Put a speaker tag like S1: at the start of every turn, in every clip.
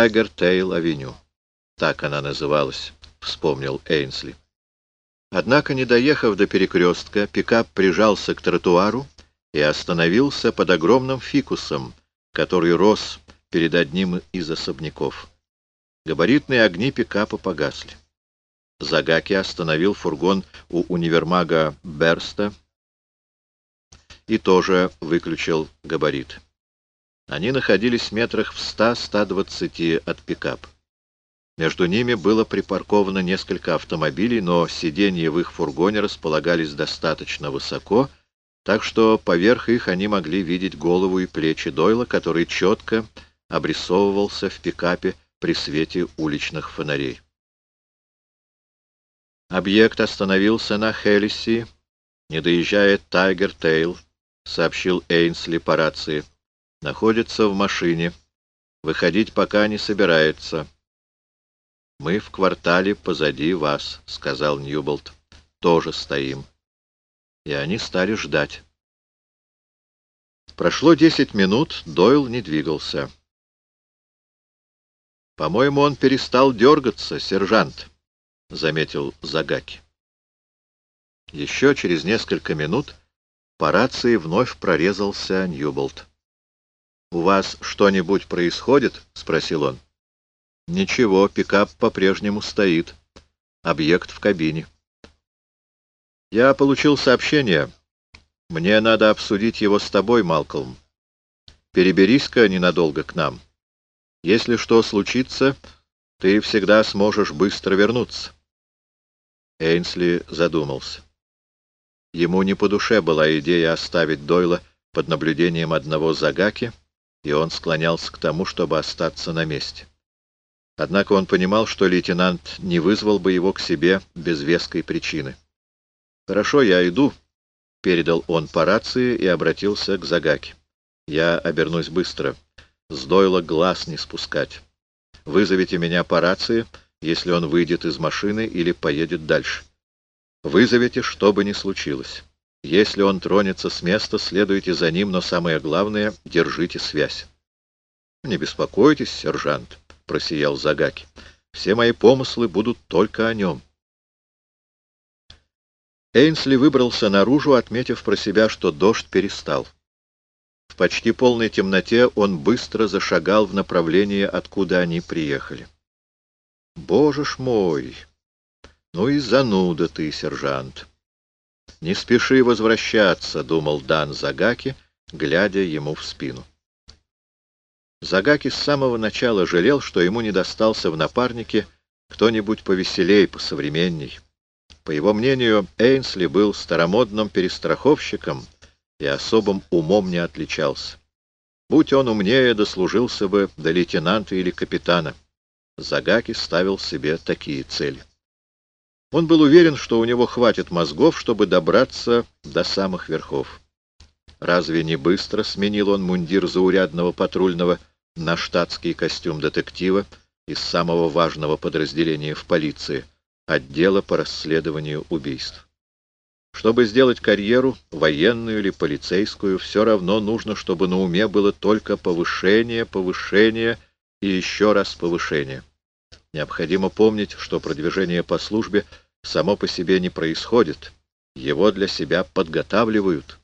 S1: Тайгер-Тейл-авеню. Так она называлась, вспомнил Эйнсли. Однако, не доехав до перекрестка, пикап прижался к тротуару и остановился под огромным фикусом, который рос перед одним из особняков. Габаритные огни пикапа погасли. Загаки остановил фургон у универмага Берста и тоже выключил габарит. Они находились метрах в 100-120 от пикапа. Между ними было припарковано несколько автомобилей, но сиденья в их фургоне располагались достаточно высоко, так что поверх их они могли видеть голову и плечи Дойла, который четко обрисовывался в пикапе при свете уличных фонарей. Объект остановился на Хелиси, не доезжая Тайгер Тейл, сообщил Эйнсли по рации. Находится в машине. Выходить пока не собирается. «Мы в квартале позади вас», — сказал Ньюболт. «Тоже стоим». И они стали ждать. Прошло десять минут, Дойл не двигался. «По-моему, он перестал дергаться, сержант», — заметил Загаки. Еще через несколько минут по рации вновь прорезался Ньюболт. «У вас что-нибудь происходит?» — спросил он. Ничего, пикап по-прежнему стоит. Объект в кабине. Я получил сообщение. Мне надо обсудить его с тобой, Малкольм. Переберись-ка ненадолго к нам. Если что случится, ты всегда сможешь быстро вернуться. Эйнсли задумался. Ему не по душе была идея оставить Дойла под наблюдением одного Загаки, и он склонялся к тому, чтобы остаться на месте. Однако он понимал, что лейтенант не вызвал бы его к себе без веской причины. «Хорошо, я иду», — передал он по рации и обратился к Загаке. «Я обернусь быстро. Сдойло глаз не спускать. Вызовите меня по рации, если он выйдет из машины или поедет дальше. Вызовите, что бы ни случилось. Если он тронется с места, следуйте за ним, но самое главное — держите связь». «Не беспокойтесь, сержант», просиял Загаки. «Все мои помыслы будут только о нем». Эйнсли выбрался наружу, отметив про себя, что дождь перестал. В почти полной темноте он быстро зашагал в направлении, откуда они приехали. «Боже ж мой! Ну и зануда ты, сержант!» «Не спеши возвращаться», — думал Дан Загаки, глядя ему в спину. Загаки с самого начала жалел, что ему не достался в напарнике кто-нибудь повеселей, посовременней. По его мнению, Эйнсли был старомодным перестраховщиком и особым умом не отличался. Будь он умнее, дослужился бы до лейтенанта или капитана. Загаки ставил себе такие цели. Он был уверен, что у него хватит мозгов, чтобы добраться до самых верхов. Разве не быстро сменил он мундир заурядного патрульного на штатский костюм детектива из самого важного подразделения в полиции, отдела по расследованию убийств. Чтобы сделать карьеру, военную или полицейскую, все равно нужно, чтобы на уме было только повышение, повышение и еще раз повышение. Необходимо помнить, что продвижение по службе само по себе не происходит, его для себя подготавливают.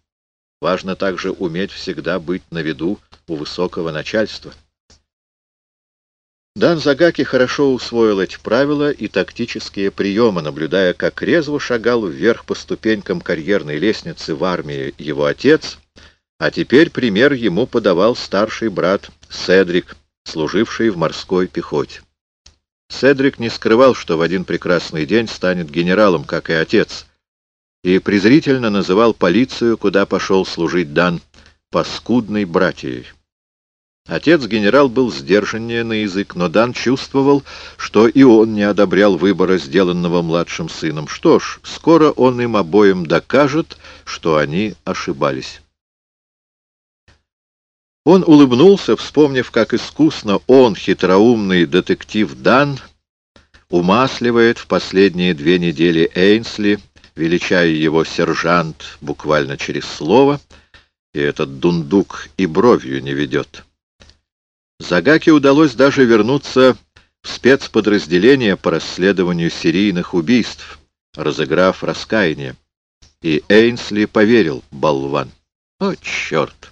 S1: Важно также уметь всегда быть на виду у высокого начальства. Дан Загаки хорошо усвоил эти правила и тактические приемы, наблюдая, как резво шагал вверх по ступенькам карьерной лестницы в армии его отец, а теперь пример ему подавал старший брат Седрик, служивший в морской пехоте. Седрик не скрывал, что в один прекрасный день станет генералом, как и отец, и презрительно называл полицию, куда пошел служить Дан, паскудной братьей. Отец-генерал был сдержаннее на язык, но Дан чувствовал, что и он не одобрял выбора, сделанного младшим сыном. Что ж, скоро он им обоим докажет, что они ошибались. Он улыбнулся, вспомнив, как искусно он, хитроумный детектив Дан, умасливает в последние две недели Эйнсли, величая его сержант буквально через слово, и этот дундук и бровью не ведет. Загаке удалось даже вернуться в спецподразделение по расследованию серийных убийств, разыграв раскаяние. И Эйнсли поверил, болван. О, черт!